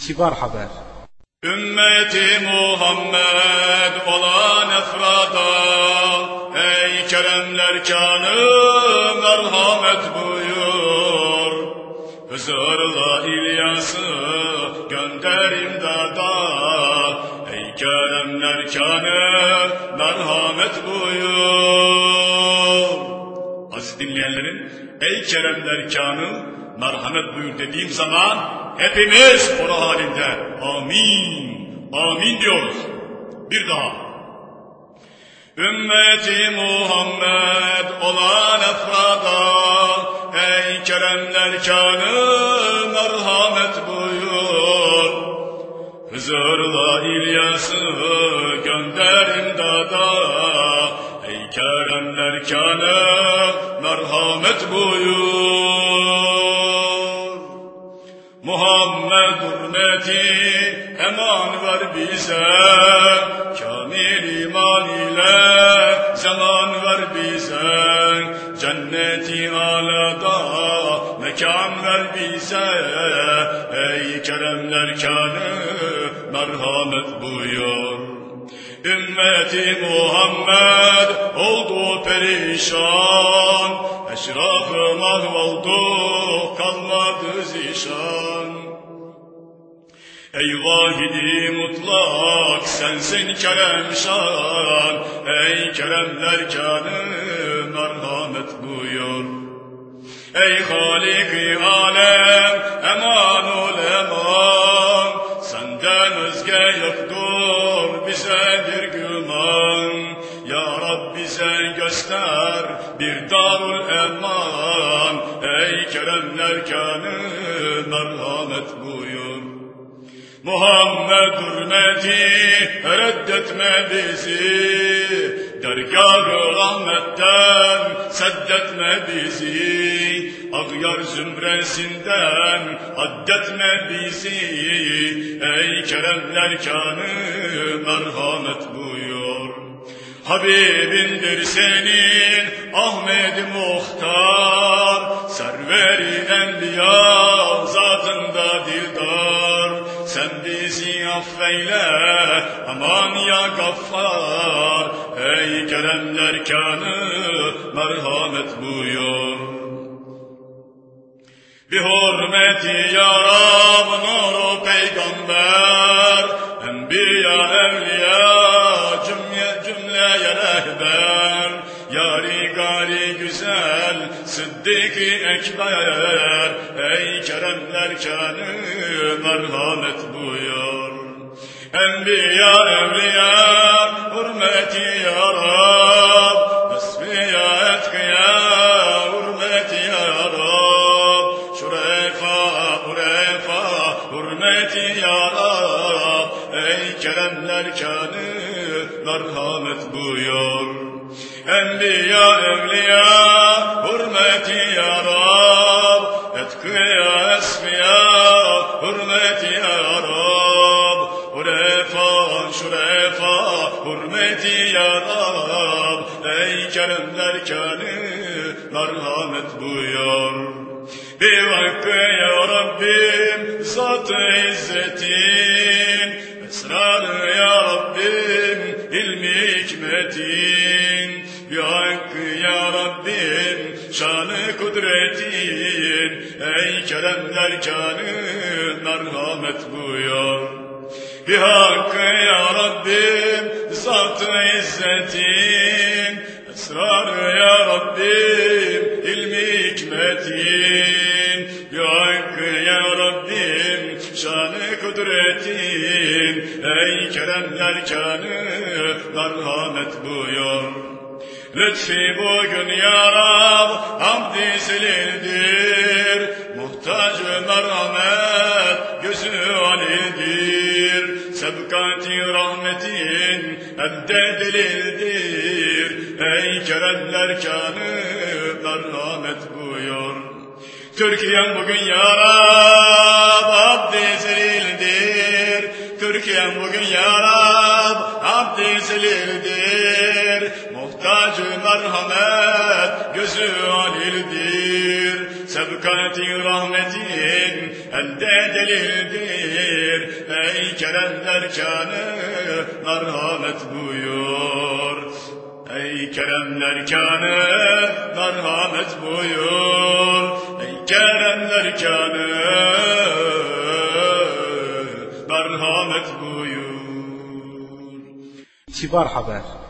Kibar haber. Ümmeti Muhammed olan efrada Ey keremler kanı merhamet buyur. Hızırla İlyas'ı gönder imdada. Ey keremler kanı merhamet buyur. Aziz dinleyenlerin Ey keremler kanı merhamet buyur dediğim zaman hepimiz koro halinde amin, amin diyoruz. Bir daha. Ümmeti Muhammed olan efrada ey keremler kanı merhamet buyur. Hızırla İlyas'ı gönder imdada ey keremler kanı merhamet buyur. Hürmeti eman ver bize Kamil iman ile zaman ver bize. Cenneti alada mekan ver bize. Ey keremler kanı merhamet buyur. Ümmeti Muhammed oldu perişan. Eşrafı mahvoldu kalmadı zişan Ey vahidi mutlak sensin kerem şan. Ey keremler kanı merhamet buyur. Ey Halik-i alem eman ol eman. Senden özge yoktur bize bir güman. Ya Rab bize göster bir darul eman. Ey keremler kanı merhamet buyur Muhammed hürmeti reddetme bizi. Dergâh-ı rahmetten seddetme bizi. Ağyar zümresinden addetme bizi. Ey keremler kanı merhamet buyur. Habibindir senin Ahmet Muhtar. Serveri enbiya zatında dildar Sen bizi affeyle aman ya gaffar. Ey keremler kanı merhamet buyur. Bir hürmeti ya Rab nuru peygamber. Enbiya evliya cümle cümleye rehber Yari gari güzel Sıddık-ı Ekber. Ey keremler kanı merhamet buyur. Enbiya evliya hürmeti ya Rab. Esfiya etkiya hürmeti ya Rab. Şurefa urefa hürmeti ya Rab. Ey keremler kanı merhamet buyur Enbiya evliya hürmeti ya Rab. Etkiya esfiya hürmeti ya Rab. Urefa şurefa hürmeti ya Rab. Ey keremler kanı merhamet buyur. Bir hakkı ya Rabbim zat-ı izzetin. Esrar ya Rabbim ilmi hikmetin Ya hakkı ya Rabbim şanı kudretin Ey keremler kanı merhamet buyur. Bir hakkı ya Rabbim zat-ı izzetin Esrar ya Rabbim ilmi hikmetin. Hakkı ya Rabbim şanı kudretin Ey keremler kanı merhamet buyur Lütfi bugün ya Rab hamdi silildir Muhtaç merhamet gözü alidir. Sebkati rahmetin elde delildir Ey keremler kanı merhamet buyur. Türkiye'm bugün ya Rab abdi zelildir. Türkiye'm bugün ya Rab abdi Muhtacı merhamet gözü alildir. Sebkati rahmetin elde delildir. Ey keremler kanı merhamet buyur Ey keremler kanı merhamet buyur Ey keremler kanı merhamet buyur Kibar haber.